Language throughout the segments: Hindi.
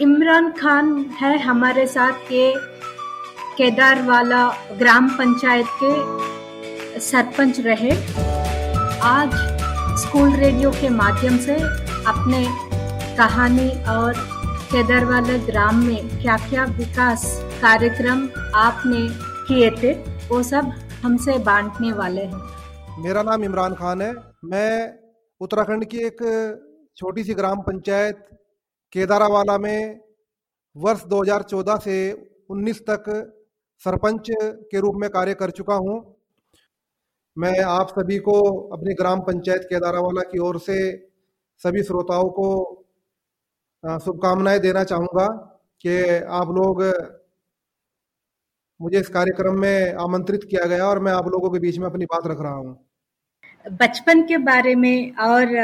इमरान खान है हमारे साथ के केदारवाला ग्राम पंचायत के सरपंच रहे। आज स्कूल रेडियो के माध्यम से अपने कहानी और केदारवाला ग्राम में क्या क्या विकास कार्यक्रम आपने किए थे, वो सब हमसे बांटने वाले हैं। मेरा नाम इमरान खान है। मैं उत्तराखंड की एक छोटी सी ग्राम पंचायत केदारावाला में वर्ष 2014 से 19 तक सरपंच के रूप में कार्य कर चुका हूँ। मैं आप सभी को अपनी ग्राम पंचायत केदारावाला की ओर से सभी श्रोताओं को शुभकामनाएँ देना चाहूँगा कि आप लोग मुझे इस कार्यक्रम में आमंत्रित किया गया और मैं आप लोगों के बीच में अपनी बात रख रहा हूँ। बचपन के बारे में और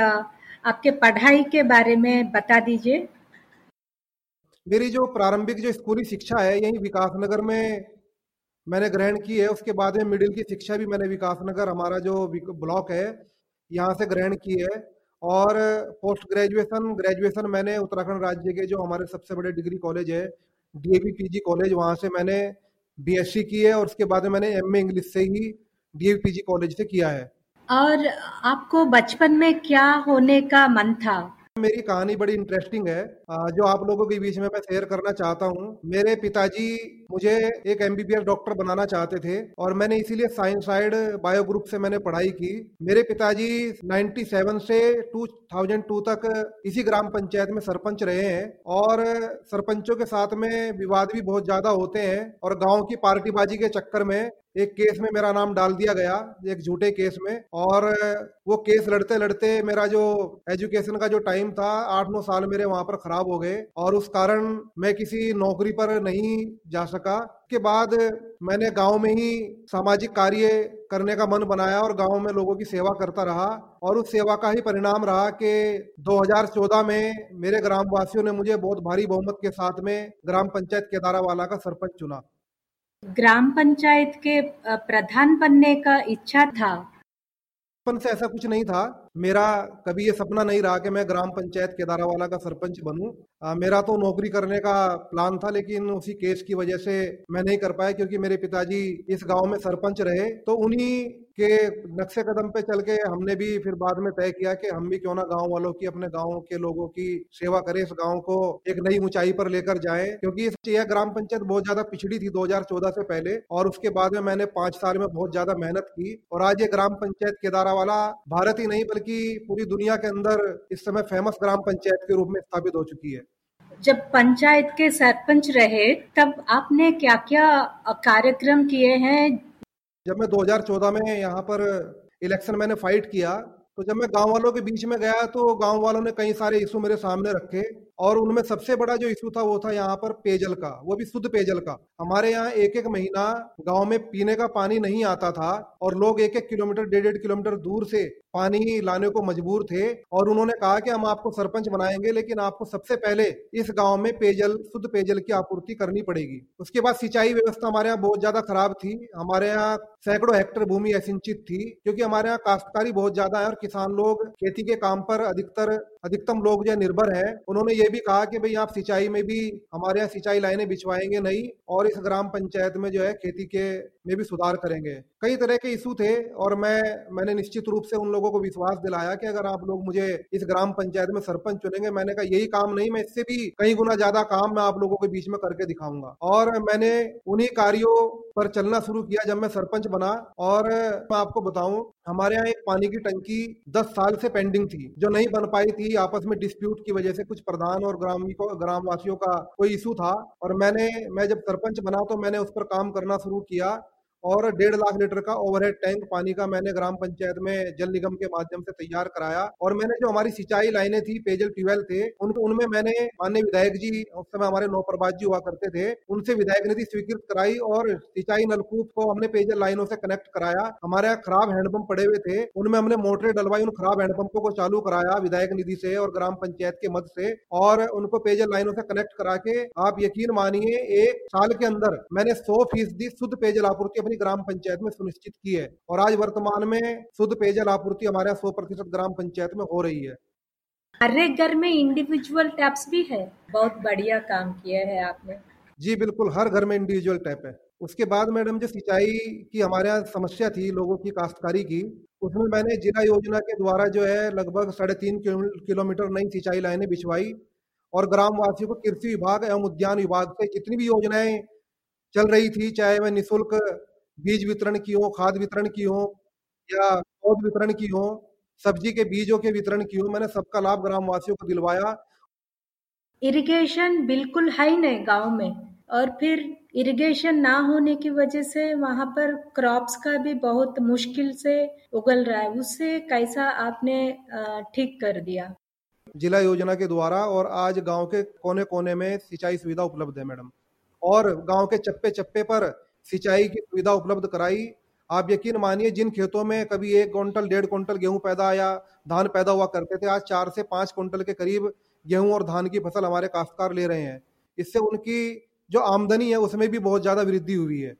आपके पढ़ाई के बारे में बता दीजिए। मेरी जो प्रारंभिक जो स्कूली शिक्षा है, यही विकासनगर में मैंने ग्रहण की है। उसके बाद में मिडिल की शिक्षा भी मैंने विकासनगर, हमारा जो ब्लॉक है, यहाँ से ग्रहण की है। और पोस्ट ग्रेजुएशन ग्रेजुएशन मैंने उत्तराखंड राज्य के जो हमारे सबसे बड़े डिग्री कॉलेज है डीएवी पीजी कॉलेज, वहाँ से मैंने बीएससी की है और उसके बाद मैंने एमए इंग्लिश से ही डीएवी पीजी कॉलेज से किया है। और आपको बचपन में क्या होने का मन था? मेरी कहानी बड़ी इंटरेस्टिंग है। जो आप लोगों के बीच में मैं शेयर करना चाहता हूँ, मेरे पिताजी मुझे एक एमबीबीएस डॉक्टर बनाना चाहते थे और मैंने इसीलिए साइंस साइड बायो ग्रुप से मैंने पढ़ाई की। मेरे पिताजी 97 से 2002 तक इसी ग्राम पंचायत में सरपंच रहे हैं और सरपंचों के साथ में विवाद भी बहुत ज़्यादा होते हैं और गाँव की पार्टीबाजी के चक्कर में एक केस में मेरा नाम डाल दिया गया, एक झूठे केस में, और वो केस लड़ते लड़ते मेरा जो एजुकेशन का जो टाइम था आठ नौ साल मेरे वहाँ पर खराब हो गए, और उस कारण मैं किसी नौकरी पर नहीं जा सका। के बाद मैंने गाँव में ही सामाजिक कार्य करने का मन बनाया और गाँव में लोगों की सेवा करता रहा, और उस सेवा का ही परिणाम रहा कि 2014 में मेरे ग्राम वासियों ने मुझे बहुत भारी बहुमत के साथ में ग्राम पंचायत केदारावाला का सरपंच चुना। ग्राम पंचायत के प्रधान बनने का इच्छा था। बचपन से ऐसा कुछ नहीं था। मेरा कभी ये सपना नहीं रहा कि मैं ग्राम पंचायत केदारावाला का सरपंच बनूं। मेरा तो नौकरी करने का प्लान था, लेकिन उसी केस की वजह से मैं नहीं कर पाया, क्योंकि मेरे पिताजी इस गाँव में सरपंच रहे तो उन्हीं के नक्शे कदम पे चल के हमने भी फिर बाद में तय किया कि हम भी क्यों ना गाँव वालों की, अपने गाँव के लोगों की सेवा करें, इस गाँव को एक नई ऊंचाई पर लेकर जाए। क्योंकि यह ग्राम पंचायत बहुत ज़्यादा पिछड़ी थी 2014 से पहले और उसके बाद में मैंने पाँच साल में बहुत ज़्यादा मेहनत की और आज ये ग्राम पंचायत केदारा वाला भारत ही नहीं, बल्कि पूरी दुनिया के अंदर इस समय फ़ेमस ग्राम पंचायत के रूप में स्थापित हो चुकी है। जब पंचायत के सरपंच रहे, तब आपने क्या क्या कार्यक्रम किए हैं जब मैं 2014 में यहाँ पर इलेक्शन मैंने फाइट किया तो जब मैं गाँव वालों के बीच में गया तो गाँव वालों ने कई सारे इशू मेरे सामने रखे। और उनमें सबसे बड़ा जो इशू था वो था यहाँ पर पेयजल का, वो भी शुद्ध पेयजल का। हमारे यहाँ एक एक महीना गाँव में पीने का पानी नहीं आता था और लोग एक एक किलोमीटर डेढ़ डेढ़ किलोमीटर दूर से पानी लाने को मजबूर थे और उन्होंने कहा कि हम आपको सरपंच बनाएँगे, लेकिन आपको सबसे पहले इस गाँव में पेयजल, शुद्ध पेयजल की आपूर्ति करनी पड़ेगी। उसके बाद सिंचाई व्यवस्था हमारे यहाँ बहुत ज़्यादा खराब थी। हमारे यहाँ सैकड़ों हेक्टर भूमि असिंचित थी, क्योंकि हमारे यहाँ काश्तकारी बहुत ज़्यादा है और किसान लोग खेती के काम पर अधिकतर, अधिकतम लोग जो निर्भर है। उन्होंने ये भी कहा कि भाई आप सिंचाई में भी, हमारे यहाँ सिंचाई लाइनें बिछवाएँगे नहीं और इस ग्राम पंचायत में जो है खेती के में भी सुधार करेंगे। कई तरह के इशू थे और मैं, मैंने निश्चित रूप से उन लोगों को विश्वास दिलाया कि अगर आप लोग मुझे इस ग्राम पंचायत में सरपंच चुनेंगे, मैंने कहा, यही काम नहीं, मैं इससे भी कई गुना ज़्यादा काम मैं आप लोगों के बीच में करके दिखाऊँगा। और मैंने उन्हीं कार्यों पर चलना शुरू किया जब मैं सरपंच बना और मैं आपको बताऊँ हमारे यहाँ एक पानी की टंकी दस साल से पेंडिंग थी, जो नहीं बन पाई थी। आपस में डिस्प्यूट की वजह से कुछ प्रधान और ग्रामी को, ग्रामवासियों का कोई इशू था। और मैंने, मैं जब सरपंच बना तो मैंने उस पर काम करना शुरू किया। और डेढ़ लाख लीटर का ओवरहेड टैंक पानी का मैंने ग्राम पंचायत में जल निगम के माध्यम से तैयार कराया। और मैंने जो हमारी सिंचाई लाइनें थी पेयजल ट्यूबवेल थे उन, उनमें मैंने माननीय विधायक जी उस समय हमारे नौ प्रभात जी हुआ करते थे उनसे विधायक निधि स्वीकृत कराई और सिंचाई नलकूप को हमने पेयजल लाइनों से कनेक्ट कराया। हमारे यहाँ खराब हैंडपंप पड़े हुए थे उनमें हमने मोटरें डलवाई उन खराब हैंडपंपों को चालू कराया विधायक निधि से और ग्राम पंचायत के मद से और उनको पेयजल लाइनों से कनेक्ट करा के आप यकीन मानिए एक साल के अंदर मैंने सौ फ़ीसदी शुद्ध पेयजल आपूर्ति अपनी ग्राम पंचायत में सुनिश्चित की है। और आज वर्तमान में शुद्ध पेयजल आपूर्ति हमारे यहाँ सौ प्रतिशत ग्राम पंचायत में हो रही है। हर एक घर में इंडिविजुअल टैप्स भी है। बहुत बढ़िया काम किया है आपने। जी बिल्कुल हर घर में इंडिविजुअल टैप है। उसके बाद मैडम जो सिंचाई की हमारे यहाँ समस्या थी लोगों की काश्तकारी की। उसमें मैंने जिला योजना के द्वारा जो है लगभग साढ़े तीन किलोमीटर नई सिंचाई लाइनें बिछवाई। और ग्राम वासियों को कृषि विभाग एवं उद्यान विभाग से जितनी भी योजनाएँ चल रही थी चाहे वह निःशुल्क बीज वितरण की हो खाद वितरण की हो या पौध वितरण की हो सब्ज़ी के बीजों के वितरण की हो मैंने सबका लाभ ग्राम वासियों को दिलवाया। इरिगेशन बिल्कुल है ही नहीं गाँव में और फिर इरिगेशन ना होने की वजह से वहाँ पर क्रॉप्स का भी बहुत मुश्किल से उगल रहा है उससे कैसा आपने ठीक कर दिया? जिला योजना के द्वारा और आज गाँव के कोने कोने में सिंचाई सुविधा उपलब्ध है मैडम। और गाँव के चप्पे चप्पे पर सिंचाई की सुविधा उपलब्ध कराई। आप यकीन मानिए, जिन खेतों में कभी एक क्विंटल, डेढ़ क्विंटल गेहूँ पैदा आया धान पैदा हुआ करते थे, आज चार से पाँच क्विंटल के करीब गेहूँ और धान की फ़सल हमारे काश्तकार ले रहे हैं। इससे उनकी जो आमदनी है, उसमें भी बहुत ज़्यादा वृद्धि हुई है।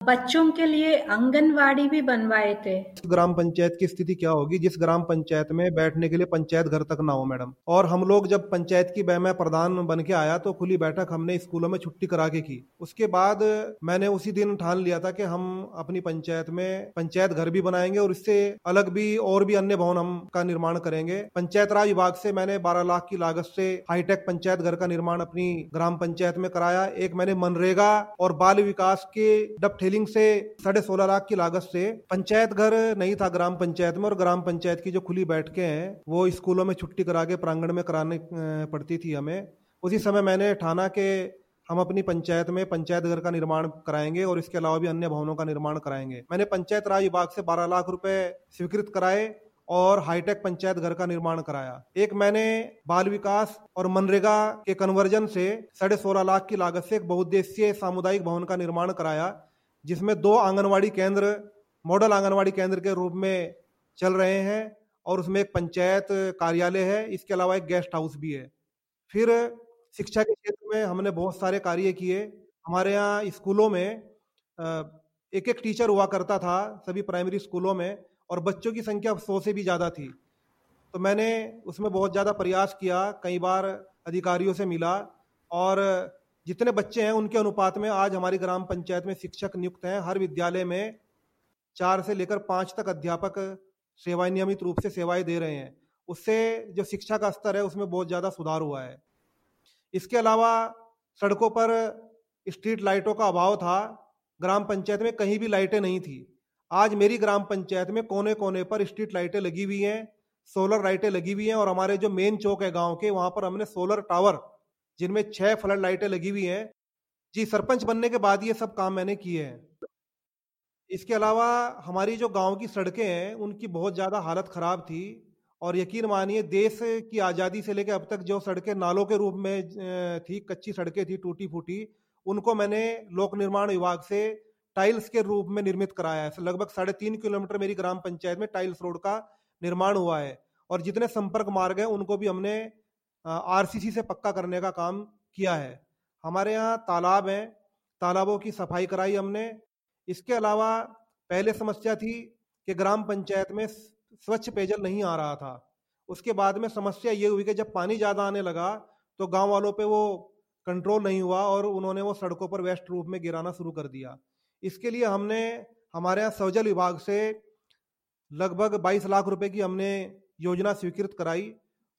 बच्चों के लिए आंगनवाड़ी भी बनवाए थे। ग्राम पंचायत की स्थिति क्या होगी? जिस ग्राम पंचायत में बैठने के लिए पंचायत घर तक ना हो, मैडम। और हम लोग जब पंचायत की मैं प्रधान बन के आया तो खुली बैठक हमने स्कूलों में छुट्टी करा के की। उसके बाद मैंने उसी दिन ठान लिया था कि हम अपनी पंचायत में पंचायत घर भी बनाएँगे और इससे अलग भी और भी अन्य भवन हम का निर्माण करेंगे। पंचायत राज विभाग से मैंने बारह लाख की लागत से हाईटेक पंचायत घर का निर्माण अपनी ग्राम पंचायत में कराया। एक मैंने मनरेगा और बाल विकास के डब सेलिंग से साढ़े सोलह लाख की लागत से पंचायत घर नहीं था ग्राम पंचायत में, और ग्राम पंचायत की जो खुली बैठकें हैं, वो स्कूलों में छुट्टी करा के प्रांगण में कराने पड़ती थी हमें। उसी समय मैंने ठाना के हम अपनी पंचायत में पंचायत घर का निर्माण कराएँगे, और इसके अलावा भी अन्य भवनों का निर्माण कराएँगे। मैंने पंचायत राज विभाग से 12 लाख रुपए स्वीकृत कराए, और हाईटेक पंचायत घर का निर्माण कराया। एक मैंने बाल विकास और मनरेगा के कन्वर्जन से साढ़े सोलह लाख की लागत से एक बहुद्देशीय सामुदायिक भवन का निर्माण कराया जिसमें दो आंगनवाड़ी केंद्र, मॉडल आंगनवाड़ी केंद्र के रूप में चल रहे हैं और उसमें एक पंचायत कार्यालय है, इसके अलावा एक गेस्ट हाउस भी है। फिर शिक्षा के क्षेत्र में हमने बहुत सारे कार्य किए। हमारे यहाँ स्कूलों में एक एक टीचर हुआ करता था सभी प्राइमरी स्कूलों में और बच्चों की संख्या सौ से भी ज़्यादा थी। तो मैंने उसमें बहुत ज़्यादा प्रयास किया, कई बार अधिकारियों से मिला और जितने बच्चे हैं उनके अनुपात में आज हमारी ग्राम पंचायत में शिक्षक नियुक्त हैं। हर विद्यालय में चार से लेकर पाँच तक अध्यापक सेवाएँ नियमित रूप से सेवाएँ दे रहे हैं। उससे जो शिक्षा का स्तर है उसमें बहुत ज़्यादा सुधार हुआ है। इसके अलावा सड़कों पर स्ट्रीट लाइटों का अभाव था। ग्राम पंचायत में कहीं भी लाइटें नहीं थी। आज मेरी ग्राम पंचायत में कोने कोने पर स्ट्रीट लाइटें लगी हुई हैं, सोलर लाइटें लगी हुई हैं और हमारे जो मेन चौक है गाँव के, वहाँ पर हमने सोलर टावर जिनमें छह फ्लड लाइटें लगी हुई हैं। जी, सरपंच बनने के बाद ये सब काम मैंने किए हैं। इसके अलावा हमारी जो गाँव की सड़कें हैं, उनकी बहुत ज़्यादा हालत ख़राब थी और यकीन मानिए, देश की आज़ादी से लेकर अब तक जो सड़कें नालों के रूप में थी, कच्ची सड़कें थी टूटी फूटी उनको मैंने लोक निर्माण विभाग से टाइल्स के रूप में निर्मित कराया है। लगभग साढ़े तीन किलोमीटर मेरी ग्राम पंचायत में टाइल्स रोड का निर्माण हुआ है और जितने संपर्क मार्ग हैं, उनको भी हमने आरसीसी से पक्का करने का काम किया है। हमारे यहाँ तालाब हैं, तालाबों की सफ़ाई कराई हमने। इसके अलावा पहले समस्या थी कि ग्राम पंचायत में स्वच्छ पेयजल नहीं आ रहा था। उसके बाद में समस्या ये हुई कि जब पानी ज़्यादा आने लगा तो गाँव वालों पे वो कंट्रोल नहीं हुआ और उन्होंने वो सड़कों पर वेस्ट रूप में गिराना शुरू कर दिया। इसके लिए हमने, हमारे यहाँ सौजल विभाग से लगभग 22 लाख रुपए की हमने योजना स्वीकृत कराई।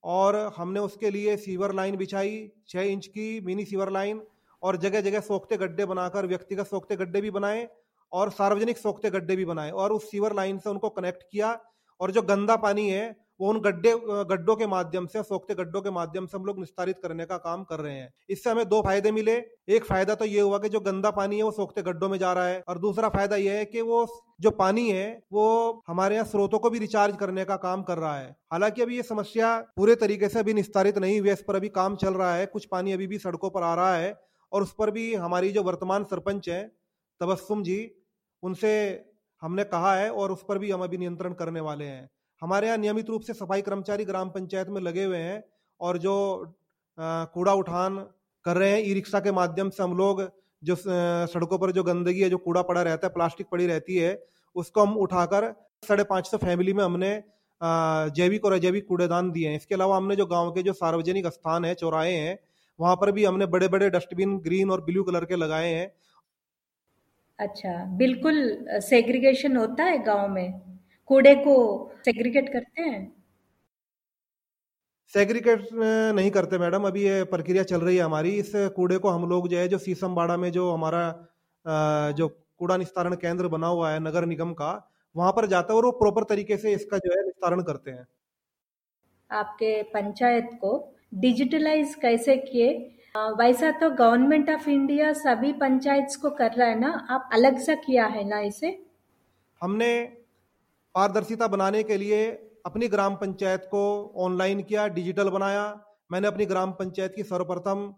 और हमने उसके लिए सीवर लाइन बिछाई छः इंच की मिनी सीवर लाइन और जगह जगह सोखते गड्ढे बनाकर, व्यक्तिगत सोखते गड्ढे भी बनाए और सार्वजनिक सोखते गड्ढे भी बनाए और उस सीवर लाइन से उनको कनेक्ट किया और जो गंदा पानी है वो उन गड्ढे, गड्ढों के माध्यम से, सोखते गड्ढों के माध्यम से हम लोग निस्तारित करने का काम कर रहे हैं। इससे हमें दो फ़ायदे मिले। एक फ़ायदा तो ये हुआ कि जो गंदा पानी है वो सोखते गड्ढों में जा रहा है और दूसरा फ़ायदा यह है कि वो जो पानी है वो हमारे यहाँ स्रोतों को भी रिचार्ज करने का काम कर रहा है। हालाँकि अभी ये समस्या पूरे तरीके से अभी निस्तारित नहीं हुई है। इस पर अभी काम चल रहा है। कुछ पानी अभी भी सड़कों पर आ रहा है और उस पर भी हमारी जो वर्तमान सरपंच है, तबस्सुम जी, उनसे हमने कहा है और उस पर भी हम अभी नियंत्रण करने वाले हैं। हमारे यहाँ नियमित रूप से सफ़ाई कर्मचारी ग्राम पंचायत में लगे हुए हैं और जो कूड़ा उठान कर रहे हैं ई रिक्शा के माध्यम से हम लोग, जो सड़कों पर जो गंदगी है, जो कूड़ा पड़ा रहता है, प्लास्टिक पड़ी रहती है, उसको हम उठाकर साढ़े पाँच सौ फैमिली में हमने जैविक और अजैविक कूड़ेदान दिए हैं। इसके अलावा हमने जो गाँव के जो सार्वजनिक स्थान है, चौराहे हैं, वहाँ पर भी हमने बड़े बड़े डस्टबिन ग्रीन और ब्लू कलर के लगाए हैं। अच्छा बिल्कुल सेग्रीगेशन होता है गाँव में? कूड़े को सेग्रीगेट करते हैं? सेग्रीगेट नहीं करते मैडम। अभी ये प्रक्रिया चल रही है हमारी। इस कूड़े को हम लोग जो है जो सीसम बाड़ा में जो हमारा जो कूड़ा निस्तारण केंद्र बना हुआ है नगर निगम का वहाँ पर जाता है और वो प्रॉपर तरीके से इसका जो है निस्तारण करते हैं। आपके पंचायत को डिजिटलाइज कैसे किए? वैसा तो गवर्नमेंट ऑफ़ इंडिया सभी पंचायत को कर रहा है ना? आप अलग सा किया है ना इसे? हमने पारदर्शिता बनाने के लिए अपनी ग्राम पंचायत को ऑनलाइन किया, डिजिटल बनाया। मैंने अपनी ग्राम पंचायत की सर्वप्रथम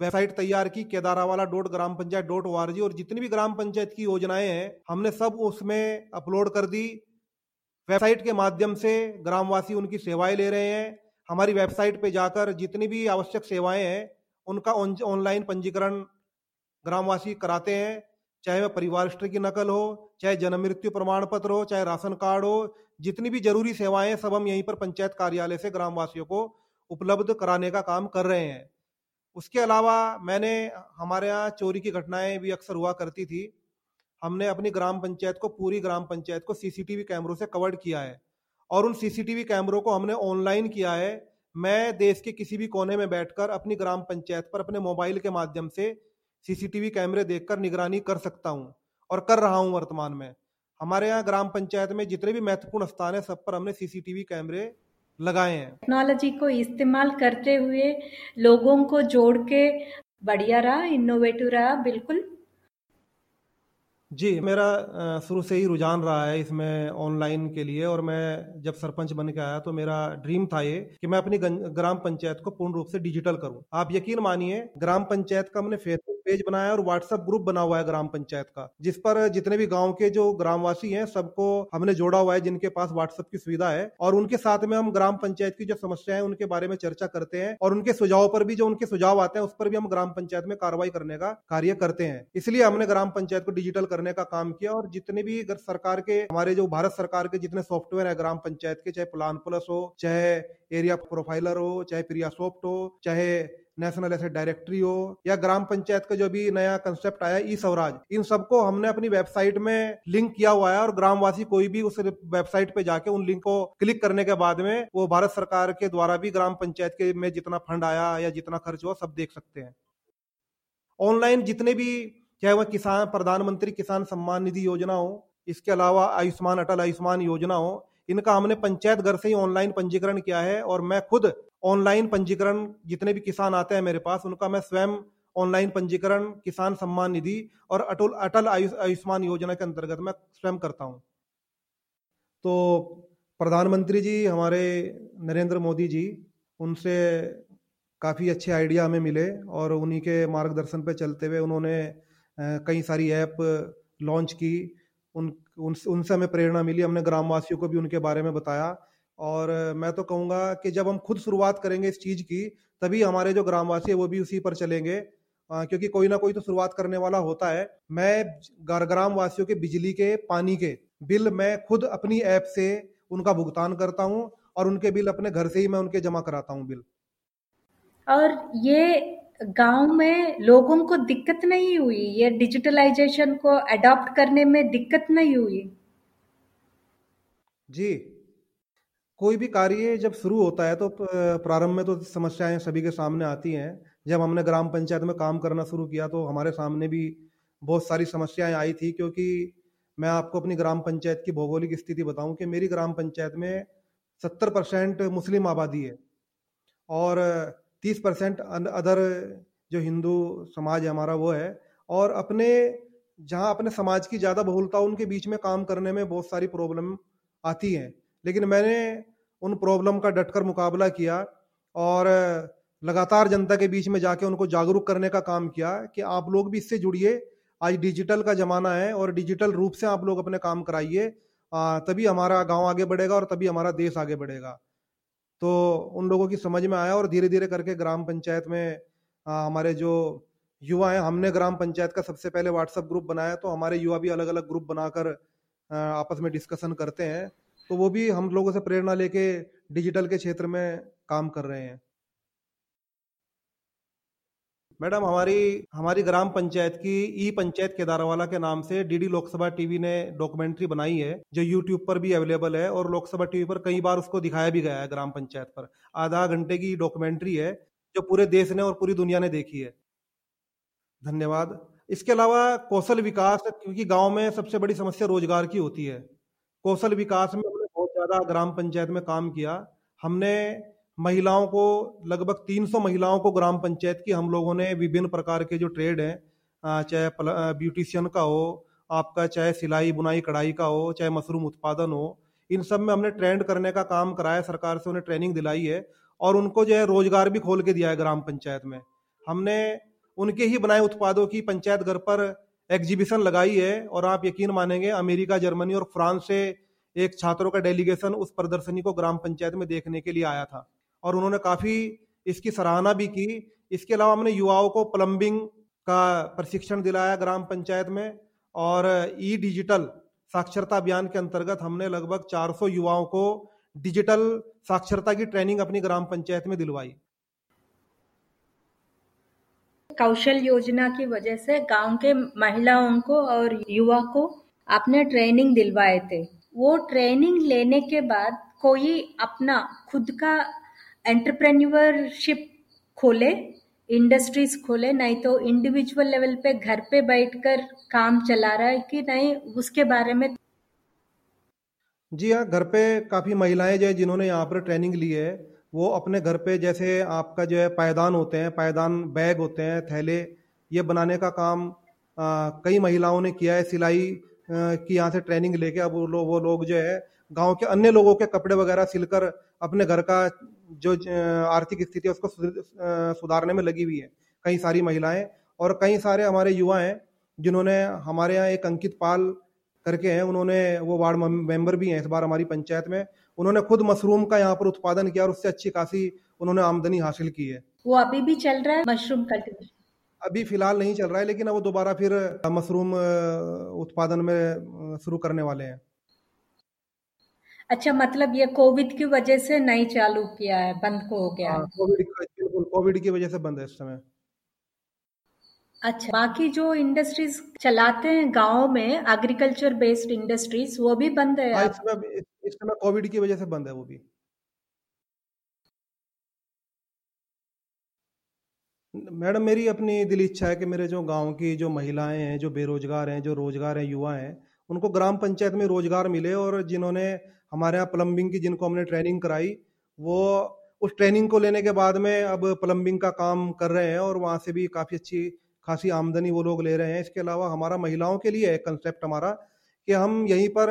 वेबसाइट तैयार की, Kedarawala dot gram panchayat dot O और जितनी भी ग्राम पंचायत की योजनाएँ हैं, हमने सब उसमें अपलोड कर दी। वेबसाइट के माध्यम से ग्रामवासी उनकी सेवाएँ ले रहे हैं। हमारी वेबसाइट पे जाकर जितनी भी आवश्यक सेवाएँ हैं, उनका ऑनलाइन पंजीकरण ग्रामवासी कराते हैं। चाहे वह परिवार की नकल हो, चाहे जन्म मृत्यु प्रमाण पत्र हो, चाहे राशन कार्ड हो, जितनी भी ज़रूरी सेवाएँ सब हम यहीं पर पंचायत कार्यालय से ग्रामवासियों को उपलब्ध कराने का काम कर रहे हैं। उसके अलावा मैंने हमारे यहाँ चोरी की घटनाएँ भी अक्सर हुआ करती थी। हमने अपनी ग्राम पंचायत को, पूरी ग्राम पंचायत को सीसीटीवी कैमरों से कवर्ड किया है और उन सीसीटीवी कैमरों को हमने ऑनलाइन किया है। मैं देश के किसी भी कोने में बैठकर अपनी ग्राम पंचायत पर अपने मोबाइल के माध्यम से सीसीटीवी कैमरे देखकर निगरानी कर सकता हूँ और कर रहा हूँ वर्तमान में। हमारे यहाँ ग्राम पंचायत में जितने भी महत्वपूर्ण स्थान है सब पर हमने सीसीटीवी कैमरे लगाए हैं। टेक्नोलॉजी को इस्तेमाल करते हुए लोगों को जोड़ के बढ़िया रहा इनोवेटिव रहा बिल्कुल। जी मेरा शुरू से ही रुझान रहा है इसमें ऑनलाइन के लिए और मैं जब सरपंच बन के आया तो मेरा ड्रीम था ये कि मैं अपनी ग्राम पंचायत को पूर्ण रूप से डिजिटल करूँ। आप यकीन मानिए ग्राम पंचायत का हमने फेसबुक पेज बनाया और व्हाट्सएप ग्रुप बना हुआ है ग्राम पंचायत का, जिस पर जितने भी गाँव के जो ग्रामवासी हैं सबको हमने जोड़ा हुआ है, जिनके पास व्हाट्सएप की सुविधा है और उनके साथ में हम ग्राम पंचायत की जो समस्या है, उनके बारे में चर्चा करते हैं और उनके सुझाव पर भी जो उनके सुझाव आते हैं, उस पर भी हम ग्राम पंचायत में कार्रवाई करने का कार्य करते हैं। इसलिए हमने ग्राम पंचायत को डिजिटल करने का काम किया और जितने भी सरकार के, हमारे जो भारत सरकार के जितने सॉफ्टवेयर है ग्राम पंचायत के, चाहे प्लान प्लस हो, चाहे एरिया प्रोफाइलर हो, चाहे प्रिया सॉफ्ट हो, चाहे नेशनल एसेट डायरेक्टरी हो या ग्राम पंचायत का जो भी नया कंसेप्ट आया ई स्वराज इन सबको हमने अपनी वेबसाइट में लिंक किया हुआ है और ग्रामवासी कोई भी उस वेबसाइट पे जाके उन लिंक को क्लिक करने के बाद में वो भारत सरकार के द्वारा भी ग्राम पंचायत के में जितना फंड आया या जितना खर्च हुआ, सब देख सकते हैं। ऑनलाइन जितने भी, चाहे वह किसान, प्रधानमंत्री किसान सम्मान निधि योजना हो, इसके अलावा आयुष्मान, अटल आयुष्मान योजना हो इनका हमने पंचायत घर से ही ऑनलाइन पंजीकरण किया है और मैं खुद ऑनलाइन पंजीकरण जितने भी किसान आते हैं मेरे पास, उनका मैं स्वयं ऑनलाइन पंजीकरण, किसान सम्मान निधि और अटल अटल आयुष्मान योजना के अंतर्गत मैं स्वयं करता हूँ। तो प्रधानमंत्री जी, हमारे नरेंद्र मोदी जी, उनसे काफ़ी अच्छे आइडिया हमें मिले और उन्हीं के मार्गदर्शन पे चलते हुए उन्होंने कई सारी ऐप लॉन्च की। उन उनसे हमें प्रेरणा मिली हमने ग्रामवासियों को भी उनके बारे में बताया। और मैं तो कहूँगा कि जब हम खुद शुरुआत करेंगे इस चीज़ की तभी हमारे जो ग्रामवासी है वो भी उसी पर चलेंगे। आ, क्योंकि कोई ना कोई तो शुरुआत करने वाला होता है। मैं ग्राम वासियों के बिजली के पानी के बिल मैं खुद अपनी ऐप से उनका भुगतान करता हूँ और उनके बिल अपने घर से ही मैं उनके जमा कराता हूँ बिल। और ये गाँव में लोगों को दिक्कत नहीं हुई, ये डिजिटलाइजेशन को अडॉप्ट करने में दिक्कत नहीं हुई। जी, कोई भी कार्य जब शुरू होता है तो प्रारंभ में तो समस्याएँ सभी के सामने आती हैं। जब हमने ग्राम पंचायत में काम करना शुरू किया तो हमारे सामने भी बहुत सारी समस्याएँ आई थी, क्योंकि मैं आपको अपनी ग्राम पंचायत की भौगोलिक स्थिति बताऊँ कि मेरी ग्राम पंचायत में सत्तर परसेंट मुस्लिम आबादी है। और तीस परसेंट अदर जो हिंदू समाज है, हमारा वो है। और अपने, जहाँ अपने समाज की ज़्यादा बहुलता, उनके बीच में काम करने में बहुत सारी प्रॉब्लम आती हैं। लेकिन मैंने उन प्रॉब्लम का डटकर मुकाबला किया और लगातार जनता के बीच में जाके उनको जागरूक करने का काम किया कि आप लोग भी इससे जुड़िए। आज डिजिटल का जमाना है और डिजिटल रूप से आप लोग अपने काम कराइए। तभी हमारा गाँव आगे बढ़ेगा और तभी हमारा देश आगे बढ़ेगा। तो उन लोगों की समझ में आया और धीरे धीरे करके ग्राम पंचायत में आ, हमारे जो युवा हैं हमने ग्राम पंचायत का सबसे पहले व्हाट्सएप ग्रुप बनाया तो हमारे युवा भी अलग अलग ग्रुप बनाकर आपस में डिस्कशन करते हैं। तो वो भी हम लोगों से प्रेरणा लेके डिजिटल के क्षेत्र में काम कर रहे हैं। मैडम, हमारी हमारी ग्राम पंचायत की, ई पंचायत केदारवाला के नाम से डीडी लोकसभा टीवी ने डॉक्यूमेंट्री बनाई है, जो यूट्यूब पर भी अवेलेबल है और लोकसभा टीवी पर कई बार उसको दिखाया भी गया है ग्राम पंचायत पर। आधा घंटे की डॉक्यूमेंट्री है, जो पूरे देश ने और पूरी दुनिया ने देखी है। धन्यवाद। इसके अलावा कौशल विकास, क्योंकि गाँव में सबसे बड़ी समस्या रोज़गार की होती है। कौशल विकास में हमने बहुत ज़्यादा ग्राम पंचायत में काम किया। हमने महिलाओं को, लगभग 300 महिलाओं को ग्राम पंचायत की हम लोगों ने विभिन्न प्रकार के जो ट्रेड हैं चाहे ब्यूटिशियन का हो, आपका चाहे सिलाई, बुनाई, कढ़ाई का हो, चाहे मशरूम उत्पादन हो, इन सब में हमने ट्रेंड करने का काम कराया, सरकार से उन्हें ट्रेनिंग दिलाई है और उनको जो है रोज़गार भी खोल के दिया है ग्राम पंचायत में। हमने उनके ही बनाए उत्पादों की पंचायत घर पर एग्जीबिशन लगाई है और आप यकीन मानेंगे अमेरिका, जर्मनी और फ्रांस से एक छात्रों का डेलीगेशन उस प्रदर्शनी को ग्राम पंचायत में देखने के लिए आया था। और उन्होंने काफ़ी इसकी सराहना भी की। इसके अलावा हमने युवाओं को प्लम्बिंग का प्रशिक्षण दिलाया ग्राम पंचायत में और ई डिजिटल साक्षरता अभियान के अंतर्गत हमने लगभग 400 युवाओं को डिजिटल साक्षरता की ट्रेनिंग अपनी ग्राम पंचायत में दिलवाई। कौशल योजना की वजह से गाँव के महिलाओं को और युवा को आपने ट्रेनिंग दिलवाए थे। वो ट्रेनिंग लेने के बाद कोई अपना खुद का एंटरप्रेन्योरशिप खोले इंडस्ट्रीज़ खोले नहीं तो इंडिविजुअल लेवल पे घर पे बैठकर काम चला रहा है कि नहीं उसके बारे में जी हाँ घर पे काफ़ी महिलाएँ जो है जिन्होंने यहाँ पर ट्रेनिंग ली है वो अपने घर पे जैसे आपका जो है पायदान होते हैं पायदान बैग होते हैं थैले ये बनाने का काम आ, कई महिलाओं ने किया है सिलाई की यहाँ से ट्रेनिंग लेके अब वो लोग वो लोग जो है गाँव के अन्य लोगों के कपड़े वगैरह सिलकर अपने घर का जो आर्थिक स्थिति है उसको सुधारने में लगी हुई है। कई सारी महिलाएँ और कई सारे हमारे युवा हैं जिन्होंने हमारे यहाँ एक अंकित पाल करके हैं उन्होंने वो वार्ड मेंबर भी हैं इस बार हमारी पंचायत में। उन्होंने खुद मशरूम का यहाँ पर उत्पादन किया और उससे अच्छी खासी उन्होंने आमदनी हासिल की है। वो अभी भी चल रहा है मशरूम कल्टीवेशन? अभी फ़िलहाल नहीं चल रहा है लेकिन अब वो दोबारा फिर मशरूम उत्पादन में शुरू करने वाले हैं। अच्छा मतलब ये कोविड की वजह से नहीं चालू किया है बंद को हो गया हाँ, कोविड कोविड की वजह से बंद है इस समय। अच्छा बाकी जो इंडस्ट्रीज़ चलाते हैं गाँव में एग्रीकल्चर बेस्ड इंडस्ट्रीज़ वो भी बंद है हाँ, इस समय इस समय कोविड की वजह से बंद है वो भी। मैडम मेरी अपनी दिल इच्छा है कि मेरे जो गाँव की जो महिलाएँ हैं जो बेरोजगार हैं जो रोज़गार हैं युवा हैं उनको ग्राम पंचायत में रोज़गार मिले और जिन्होंने हमारे यहाँ प्लम्बिंग की जिनको हमने ट्रेनिंग कराई वो उस ट्रेनिंग को लेने के बाद में अब प्लम्बिंग का काम कर रहे हैं और वहाँ से भी काफ़ी अच्छी खासी आमदनी वो लोग ले रहे हैं। इसके अलावा हमारा महिलाओं के लिए है कंसेप्ट हमारा कि हम यहीं पर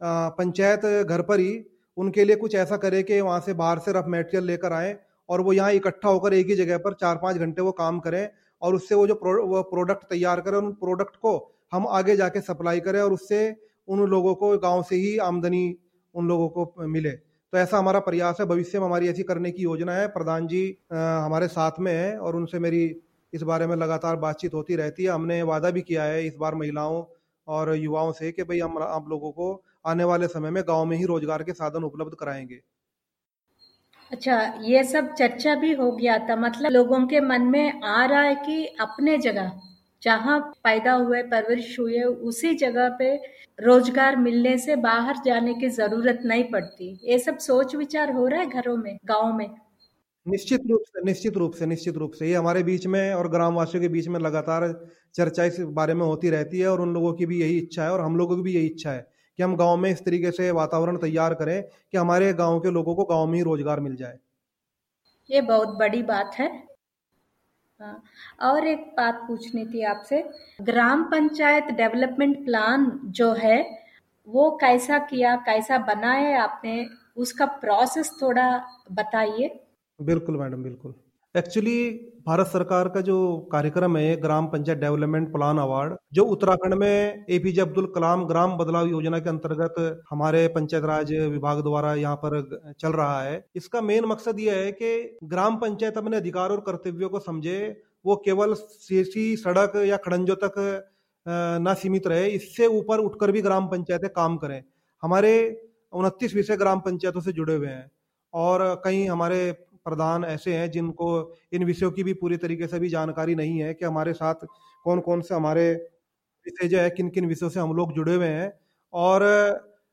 पंचायत घर पर ही उनके लिए कुछ ऐसा करें कि वहाँ से बाहर से रफ मेटेरियल लेकर आए और वो यहाँ इकट्ठा होकर एक ही जगह पर चार पाँच घंटे वो काम करें और उससे वो जो प्रो, वो प्रोडक्ट तैयार करें उन प्रोडक्ट को हम आगे जाके सप्लाई करें और उससे उन लोगों को गाँव से ही आमदनी उन लोगों को मिले। तो ऐसा हमारा प्रयास है, भविष्य में हमारी ऐसी करने की योजना है। प्रधान जी हमारे साथ में है और उनसे मेरी इस बारे में लगातार बातचीत होती रहती है। हमने वादा भी किया है इस बार महिलाओं और युवाओं से कि भाई हम, आप लोगों को आने वाले समय में गाँव में ही रोज़गार के साधन उपलब्ध कराएँगे। अच्छा ये सब चर्चा भी हो गया था। मतलब लोगों के मन में आ रहा है कि अपने जगह जहाँ पैदा हुए परवरिश हुए उसी जगह पे रोज़गार मिलने से बाहर जाने की ज़रूरत नहीं पड़ती। ये सब सोच विचार हो रहा है घरों में गाँव में? निश्चित रूप से निश्चित रूप से निश्चित रूप से। ये हमारे बीच में और ग्रामवासियों के बीच में लगातार चर्चा इस बारे में होती रहती है और उन लोगों की भी यही इच्छा है और हम लोगों की भी यही इच्छा है कि हम गाँव में इस तरीके से वातावरण तैयार करें कि हमारे गाँव के लोगों को गाँव में ही रोज़गार मिल जाए। ये बहुत बड़ी बात है। हाँ। और एक बात पूछनी थी आपसे। ग्राम पंचायत डेवलपमेंट प्लान जो है, वो कैसा किया, कैसा बनाया आपने? उसका प्रोसेस थोड़ा बताइए। बिल्कुल मैडम, बिल्कुल। एक्चुअली भारत सरकार का जो कार्यक्रम है, gram panchayat development plan award, जो उत्तराखंड में एपीजे अब्दुल कलाम ग्राम बदलाव योजना के अंतर्गत हमारे पंचायत राज विभाग द्वारा यहाँ पर चल रहा है, इसका मेन मकसद यह है कि ग्राम पंचायत अपने अधिकार और कर्तव्यों को समझे, वो केवल सीसी सड़क या खड़ंजों तक न सीमित रहे, इससे ऊपर उठकर भी ग्राम पंचायतें काम करें। हमारे उनतीस विषय ग्राम पंचायतों से जुड़े हुए हैं और कई हमारे प्रधान ऐसे हैं जिनको इन विषयों की भी पूरी तरीके से भी जानकारी नहीं है कि हमारे साथ कौन कौन से हमारे विषय जो है किन किन विषयों से हम लोग जुड़े हुए हैं। और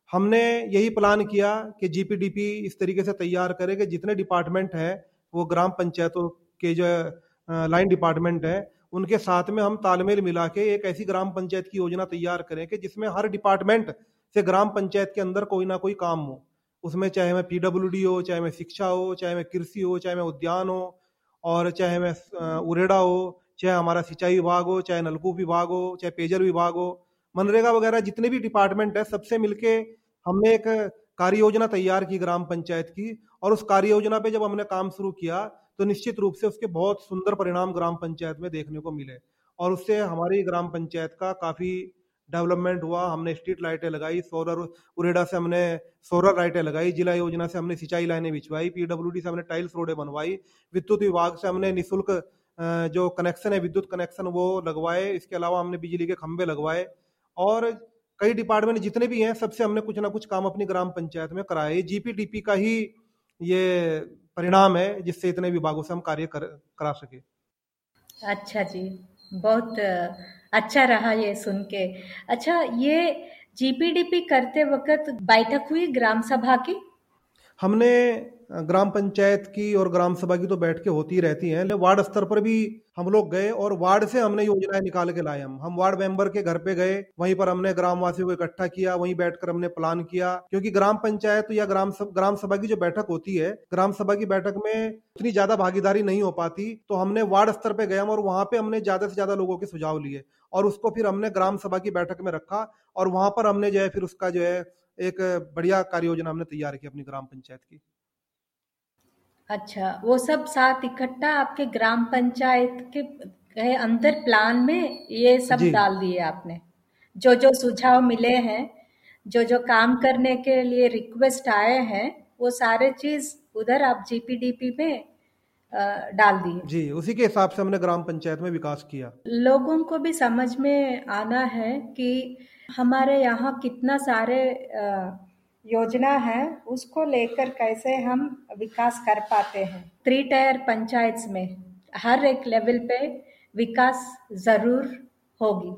हमने यही प्लान किया कि जीपीडीपी इस तरीके से तैयार करे कि जितने डिपार्टमेंट हैं, वो ग्राम पंचायतों के जो लाइन डिपार्टमेंट हैं, उनके साथ में हम तालमेल मिला के एक ऐसी ग्राम पंचायत की योजना तैयार करें कि जिसमें हर डिपार्टमेंट से ग्राम पंचायत के अंदर कोई ना कोई काम हो। उसमें चाहे मैं पीडब्ल्यू हो, चाहे मैं शिक्षा हो, चाहे मैं कृषि हो, चाहे मैं उद्यान हो, और चाहे मैं उरेडा हो, चाहे हमारा सिंचाई विभाग हो, चाहे नलकूप विभाग हो, चाहे पेयजल विभाग हो, मनरेगा वगैरह जितने भी डिपार्टमेंट है, सबसे मिलके हमने एक कार्य योजना तैयार की ग्राम पंचायत की, और उस कार्य योजना पे जब हमने काम शुरू किया तो निश्चित रूप से उसके बहुत सुंदर परिणाम ग्राम पंचायत में देखने को मिले। और उससे हमारी ग्राम पंचायत का काफ़ी डेवलपमेंट हुआ हमने स्ट्रीट लाइटें लगाई सोलर उरेडा से हमने सोलर लाइटें लगाई जिला योजना से हमने सिंचाई लाइनें बिछवाई पीडब्ल्यूडी से हमने टाइल्स रोडें बनवाई विद्युत विभाग से हमने निःशुल्क जो कनेक्शन है विद्युत कनेक्शन वो लगवाए इसके अलावा हमने बिजली के खंभे लगवाए और कई डिपार्टमेंट जितने भी हैं सबसे हमने कुछ ना कुछ काम अपनी ग्राम पंचायत में कराए जीपीडीपी का ही ये परिणाम है जिससे इतने विभागों से हम कार्य कर, करा सके। अच्छा जी। बहुत अच्छा रहा ये सुन के। अच्छा ये जीपीडीपी करते वक्त बैठक हुई ग्राम सभा की? हमने ग्राम पंचायत की और ग्राम सभा की तो बैठ के होती रहती हैं वार्ड स्तर पर भी हम लोग गए और वार्ड से हमने योजनाएँ निकाल के लाए हम। हम वार्ड मेंबर के घर पे गए वहीं पर हमने ग्रामवासियों को इकट्ठा किया वहीं बैठकर हमने प्लान किया क्योंकि ग्राम पंचायत या ग्राम सब, ग्राम सभा की जो बैठक होती है ग्राम सभा की बैठक में उतनी ज़्यादा भागीदारी नहीं हो पाती तो हमने वार्ड स्तर पे गए हम और वहाँ पे हमने ज़्यादा से ज़्यादा लोगों के सुझाव लिए और उसको फिर हमने ग्राम सभा की बैठक में रखा और वहाँ पर हमने जो है फिर उसका जो है एक बढ़िया कार्य योजना हमने तैयार की अपनी ग्राम पंचायत की। अच्छा वो सब साथ इकट्ठा आपके ग्राम पंचायत के अंदर प्लान में ये सब डाल दिए आपने? जो जो सुझाव मिले हैं जो जो काम करने के लिए रिक्वेस्ट आए हैं वो सारे चीज़ उधर आप जीपीडीपी में डाल दिए। जी उसी के हिसाब से हमने ग्राम पंचायत में विकास किया। लोगों को भी समझ में आना है कि हमारे यहाँ कितना सारे योजना है, उसको लेकर कैसे हम विकास कर पाते हैं? थ्री टायर पंचायत में हर एक लेवल पे विकास ज़रूर होगी।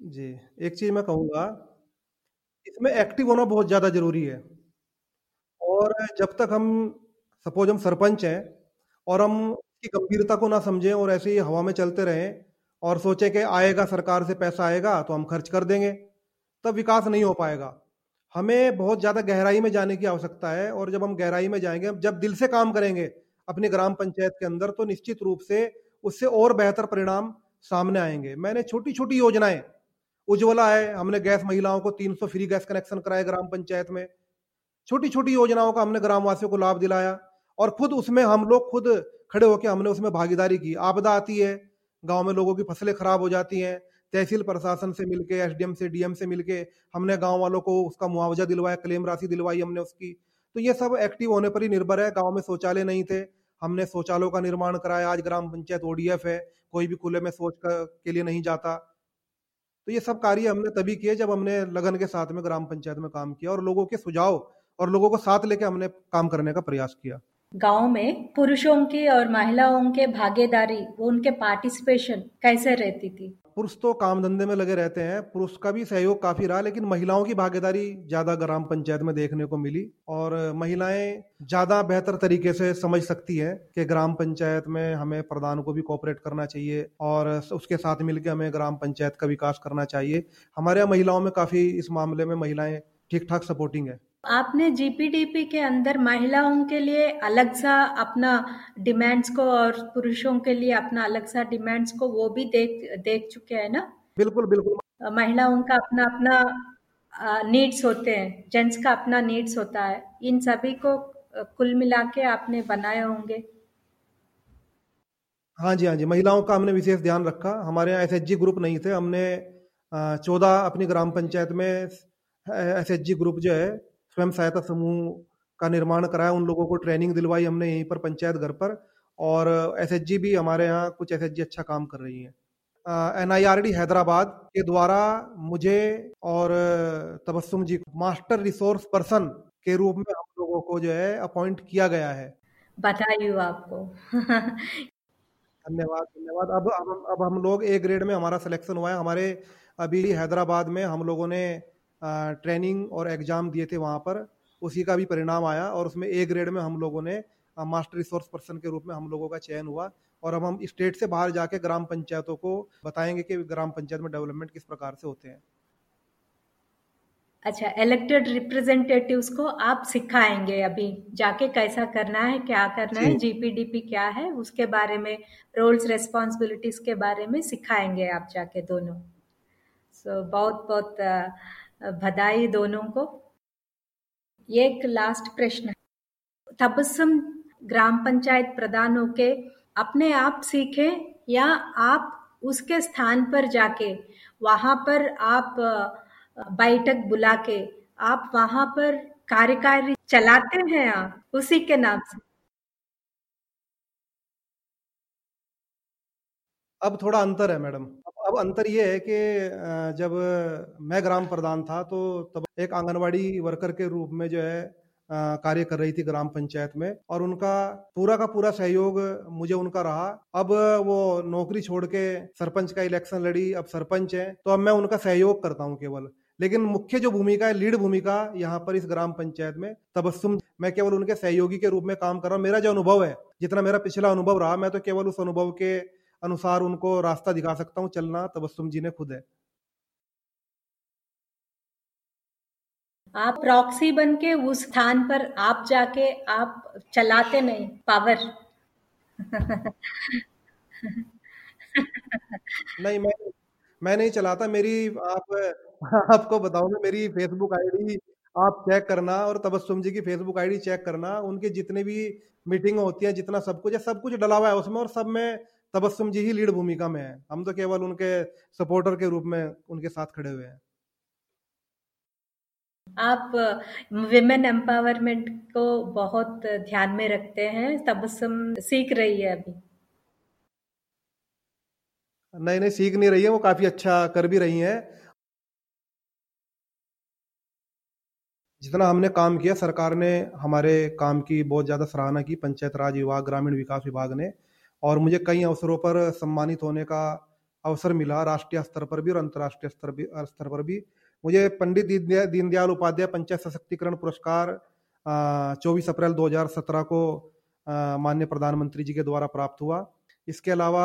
जी, एक चीज़ मैं कहूँगा, इसमें एक्टिव होना बहुत ज़्यादा ज़रूरी है। और जब तक हम सपोज़ हम सरपंच हैं और हम की गंभीरता को ना समझें और ऐसे ही हवा में चलते रहें और सोचें कि आएगा सरकार से पैसा आएगा तो हम खर्च कर देंगे, तब विकास नहीं हो पाएगा। हमें बहुत ज़्यादा गहराई में जाने की आवश्यकता है और जब हम गहराई में जाएँगे जब दिल से काम करेंगे अपनी ग्राम पंचायत के अंदर तो निश्चित रूप से उससे और बेहतर परिणाम सामने आएँगे। मैंने छोटी छोटी योजनाएँ, उज्ज्वला है, हमने गैस महिलाओं को 300 फ्री गैस कनेक्शन कराए ग्राम पंचायत में। छोटी छोटी योजनाओं का हमने ग्रामवासियों को लाभ दिलाया और खुद उसमें हम लोग खुद खड़े होकर हमने उसमें भागीदारी की। आपदा आती है, गाँव में लोगों की फ़सलें खराब हो जाती हैं तहसील प्रशासन से मिलके, एसडीएम से, डीएम से मिलके हमने गाँव वालों को उसका मुआवजा दिलवाया, क्लेम राशि दिलवाई हमने उसकी। तो ये सब एक्टिव होने पर ही निर्भर है। गाँव में शौचालय नहीं थे। हमने शौचालयों का निर्माण कराया। आज ग्राम पंचायत ओडीएफ है। कोई भी खुले में शौच के लिए नहीं जाता। तो ये सब कार्य हमने तभी किए जब हमने लगन के साथ में ग्राम पंचायत में काम किया और लोगों के सुझाव और लोगों को साथ लेके हमने काम करने का प्रयास किया। गाँव में पुरुषों की और महिलाओं के भागीदारी, वो उनके पार्टिसिपेशन कैसे रहती थी? पुरुष तो काम धंधे में लगे रहते हैं। पुरुष का भी सहयोग काफ़ी रहा, लेकिन महिलाओं की भागीदारी ज़्यादा ग्राम पंचायत में देखने को मिली और महिलाएँ ज़्यादा बेहतर तरीके से समझ सकती है कि ग्राम पंचायत में हमें प्रधान को भी कोऑपरेट करना चाहिए और उसके साथ मिलकर हमें ग्राम पंचायत का विकास करना चाहिए। हमारे यहाँ महिलाओं में काफ़ी इस मामले में महिलाएँ ठीक ठाक सपोर्टिंग है। आपने जीपीडीपी के अंदर महिलाओं के लिए अलग सा अपना डिमांड्स को और पुरुषों के लिए अपना अलग सा डिमांड्स को वो भी देख देख चुके हैं ना? बिल्कुल बिल्कुल। महिलाओं का अपना अपना नीड्स होते हैं जेंट्स का अपना नीड्स होता है। इन सभी को कुल मिला के आपने बनाए होंगे। हाँ जी हाँ जी महिलाओं का हमने विशेष ध्यान रखा। हमारे यहाँ एस ग्रुप नहीं थे। हमने चौदह अपनी ग्राम पंचायत में एसएचजी ग्रुप जो है स्वयं सहायता समूह का निर्माण कराया उन लोगों को ट्रेनिंग दिलवाई हमने यहीं पर पंचायत घर पर और एस भी हमारे यहाँ कुछ एस अच्छा काम कर रही है। एनआईआरडी हैदराबाद के द्वारा मुझे और Tabassum ji master resource person के रूप में हम लोगों को जो है अपॉइंट किया गया है। हो आपको। धन्यवाद धन्यवाद। अब अब अब हम लोग ए ग्रेड में हमारा सिलेक्शन हुआ है। हमारे अभी हैदराबाद में हम लोगों ने ट्रेनिंग और एग्ज़ाम दिए थे वहाँ पर। उसी का भी परिणाम आया और उसमें ए ग्रेड में हम लोगों ने मास्टर रिसोर्स पर्सन के रूप में हम लोगों का चयन हुआ। और अब हम स्टेट से बाहर जाके ग्राम पंचायतों को बताएँगे कि ग्राम पंचायत में डेवलपमेंट किस प्रकार से होते हैं। अच्छा इलेक्टेड रिप्रेजेंटेटिव्स को आप सिखाएँगे अभी जाके कैसा करना है क्या करना है जीपीडीपी क्या है उसके बारे में रोल्स रेस्पॉन्सिबिलिटीज के बारे में सिखाएँगे आप जाके दोनों। सो so, बहुत बहुत बधाई दोनों को। एक लास्ट प्रश्न तबसम ग्राम पंचायत प्रधान होके अपने आप सीखे या आप उसके स्थान पर जाके, वहाँ पर आप बैठक बुला के आप वहाँ पर कार्यकारी चलाते हैं आप, उसी के नाम से। अब थोड़ा अंतर है मैडम। अब अंतर ये है कि जब मैं ग्राम प्रधान था तो तब एक आंगनवाड़ी वर्कर के रूप में जो है कार्य कर रही थी ग्राम पंचायत में और उनका पूरा का पूरा सहयोग मुझे उनका रहा। अब वो नौकरी छोड़ के सरपंच का इलेक्शन लड़ी, अब सरपंच है तो अब मैं उनका सहयोग करता हूँ केवल। लेकिन मुख्य जो भूमिका है, लीड भूमिका यहाँ पर इस ग्राम पंचायत में, तबस्सुम मैं केवल उनके सहयोगी के रूप में काम कर रहा हूँ। मेरा जो अनुभव है, जितना मेरा पिछला अनुभव रहा, मैं तो केवल उस अनुभव के अनुसार उनको रास्ता दिखा सकता हूँ चलना तबस्सुम जी ने खुद है। आप प्रॉक्सी बन के उस स्थान पर आप जाके आप चलाते नहीं पावर नहीं मैं मैं नहीं चलाता मेरी आप आपको बताऊँ मेरी फेसबुक आईडी आप चेक करना और तबस्सुम जी की फेसबुक आईडी चेक करना उनके जितने भी मीटिंग होती है जितना सब कुछ है सब कुछ डला हुआ है उसमें और सब में तबस्सुम जी ही लीड भूमिका में है। हम तो केवल उनके सपोर्टर के रूप में उनके साथ खड़े हुए हैं। आप विमेन एम्पावरमेंट को बहुत ध्यान में रखते हैं तबस्सुम सीख रही है अभी। नहीं नहीं सीख नहीं रही है वो काफ़ी अच्छा कर भी रही है। जितना हमने काम किया सरकार ने हमारे काम की बहुत ज़्यादा सराहना की पंचायत राज विभाग ग्रामीण विकास विभाग ने। और मुझे कई अवसरों पर सम्मानित होने का अवसर मिला, राष्ट्रीय स्तर पर भी और अंतर्राष्ट्रीय स्तर भी स्तर पर भी। मुझे पंडित दीनदयाल उपाध्याय पंचायत सशक्तिकरण पुरस्कार चौबीस अप्रैल 2017 को माननीय प्रधानमंत्री जी के द्वारा प्राप्त हुआ। इसके अलावा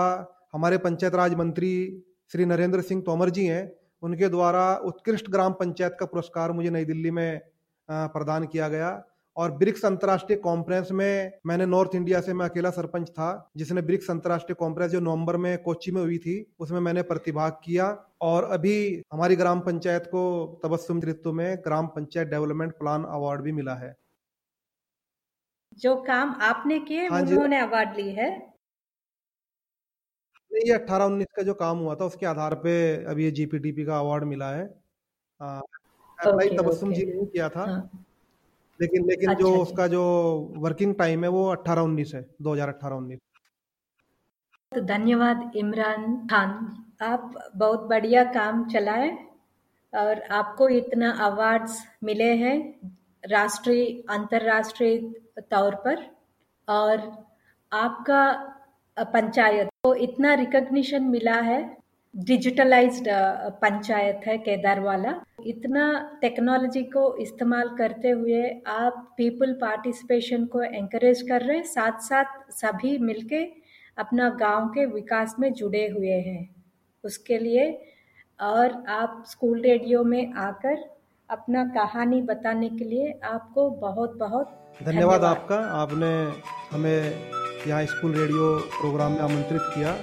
हमारे पंचायत राज मंत्री श्री नरेंद्र सिंह तोमर जी हैं। उनके द्वारा उत्कृष्ट ग्राम पंचायत का पुरस्कार मुझे नई दिल्ली में प्रदान किया गया। और ब्रिक्स अंतर्राष्ट्रीय कॉन्फ्रेंस में मैंने नॉर्थ इंडिया से मैं अकेला सरपंच था जिसने ब्रिक्स अंतर्राष्ट्रीय कॉन्फ्रेंस जो नवंबर में कोची में हुई थी उसमें मैंने प्रतिभाग किया। और अभी हमारी ग्राम पंचायत को तबस्सुम नेतृत्व में gram panchayat development plan award भी मिला है। जो काम आपने किए हाँ उन्होंने अवार्ड ली है? ये अठारह उन्नीस का जो काम हुआ था उसके आधार पे अभी ये जीपीडीपी का अवार्ड मिला है। तबस्सुम जी ने किया था। हाँ। लेकिन लेकिन अच्छा, जो अच्छा। उसका जो वर्किंग टाइम है वो अट्ठारह उन्नीस है दो हज़ार अठारह उन्नीस तो धन्यवाद इमरान खान आप बहुत बढ़िया काम चलाए और आपको इतना अवार्ड्स मिले हैं राष्ट्रीय अंतर्राष्ट्रीय तौर पर और आपका पंचायत को इतना रिकग्निशन मिला है डिजिटलाइज्ड पंचायत है केदारवाला इतना टेक्नोलॉजी को इस्तेमाल करते हुए आप पीपल पार्टिसिपेशन को एंकरेज कर रहे हैं साथ साथ सभी मिलके अपना गाँव के विकास में जुड़े हुए हैं उसके लिए और आप स्कूल रेडियो में आकर अपना कहानी बताने के लिए आपको बहुत बहुत धन्यवाद आपका आपने हमें यहाँ स्कूल रेडियो प्रोग्राम में आमंत्रित किया